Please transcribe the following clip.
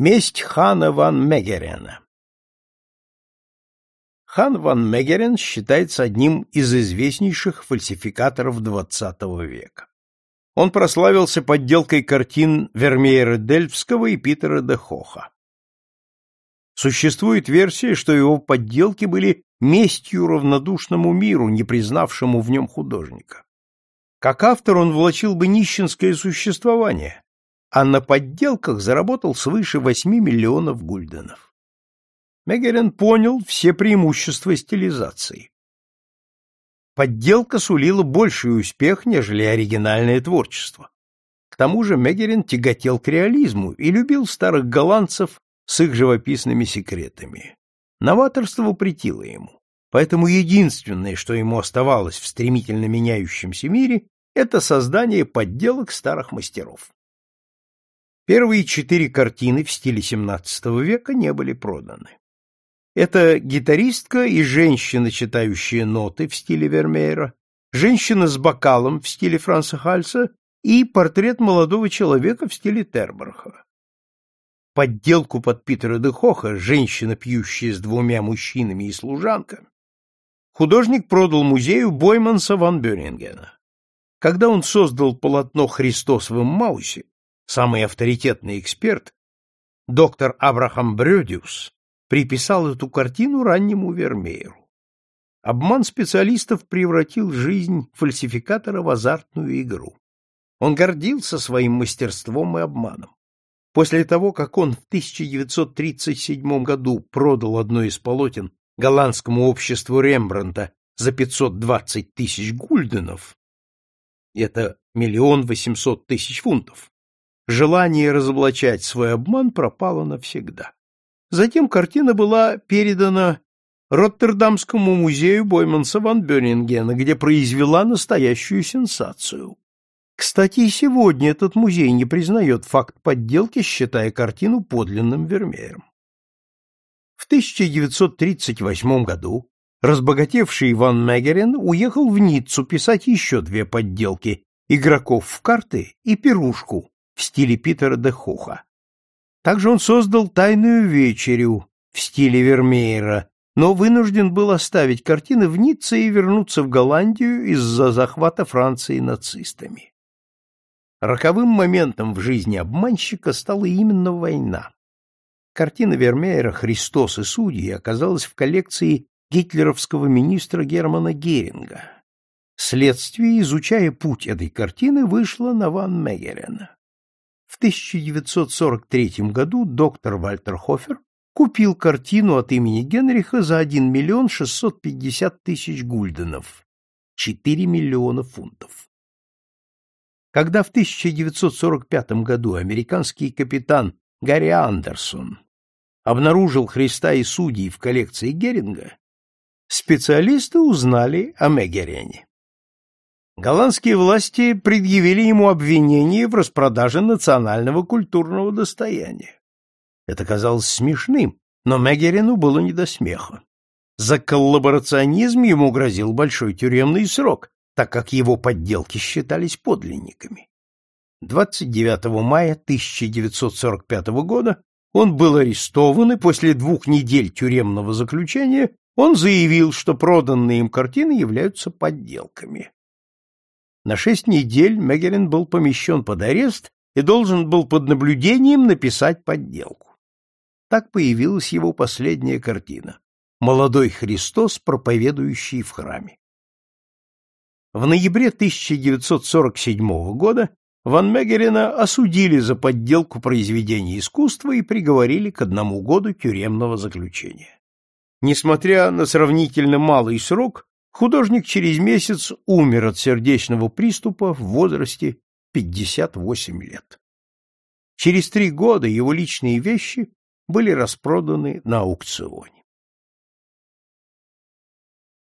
Месть хана ван Мегерена Хан ван Мегерен считается одним из известнейших фальсификаторов XX века. Он прославился подделкой картин Вермеера Дельфского и Питера де Хоха. Существует версия, что его подделки были местью равнодушному миру, не признавшему в нем художника. Как автор он влачил бы нищенское существование, а на подделках заработал свыше 8 миллионов гульденов. Мегерен понял все преимущества стилизации. Подделка сулила больший успех, нежели оригинальное творчество. К тому же Мегерен тяготел к реализму и любил старых голландцев с их живописными секретами. Новаторство претило ему, поэтому единственное, что ему оставалось в стремительно меняющемся мире, это создание подделок старых мастеров. Первые четыре картины в стиле XVII века не были проданы. Это гитаристка и женщина, читающая ноты в стиле Вермеера, женщина с бокалом в стиле Франца Хальса и портрет молодого человека в стиле Терберха подделку под Питера де Хоха «Женщина, пьющая с двумя мужчинами и служанка», художник продал музею Бойманса ван Бюрингена. Когда он создал полотно «Христос в Маусе», самый авторитетный эксперт, доктор Абрахам Брёдиус, приписал эту картину раннему Вермееру. Обман специалистов превратил жизнь фальсификатора в азартную игру. Он гордился своим мастерством и обманом. После того, как он в 1937 году продал одно из полотен голландскому обществу Рембрандта за 520 тысяч гульденов, это миллион восемьсот тысяч фунтов, желание разоблачать свой обман пропало навсегда. Затем картина была передана Роттердамскому музею Бойманса ван Бёнингена, где произвела настоящую сенсацию. Кстати, и сегодня этот музей не признает факт подделки, считая картину подлинным Вермеером. В 1938 году разбогатевший Иван Мегерен уехал в Ниццу писать еще две подделки «Игроков в карты» и «Пирушку» в стиле Питера де Хоха. Также он создал «Тайную вечерю» в стиле Вермеера, но вынужден был оставить картины в Ницце и вернуться в Голландию из-за захвата Франции нацистами. Роковым моментом в жизни обманщика стала именно война. Картина Вермеера «Христос и судьи» оказалась в коллекции гитлеровского министра Германа Геринга. Следствие, изучая путь этой картины, вышло на Ван Мегерена. В 1943 году доктор Вальтер Хофер купил картину от имени Генриха за 1 миллион 650 тысяч гульденов, 4 миллиона фунтов. Когда в 1945 году американский капитан Гарри Андерсон обнаружил Христа и судей в коллекции Геринга, специалисты узнали о Мегерене. Голландские власти предъявили ему обвинение в распродаже национального культурного достояния. Это казалось смешным, но Мегерену было не до смеха. За коллаборационизм ему грозил большой тюремный срок, так как его подделки считались подлинниками. 29 мая 1945 года он был арестован, и после двух недель тюремного заключения он заявил, что проданные им картины являются подделками. На шесть недель Мегерин был помещен под арест и должен был под наблюдением написать подделку. Так появилась его последняя картина «Молодой Христос, проповедующий в храме». В ноябре 1947 года Ван Мегерена осудили за подделку произведений искусства и приговорили к одному году тюремного заключения. Несмотря на сравнительно малый срок, художник через месяц умер от сердечного приступа в возрасте 58 лет. Через три года его личные вещи были распроданы на аукционе.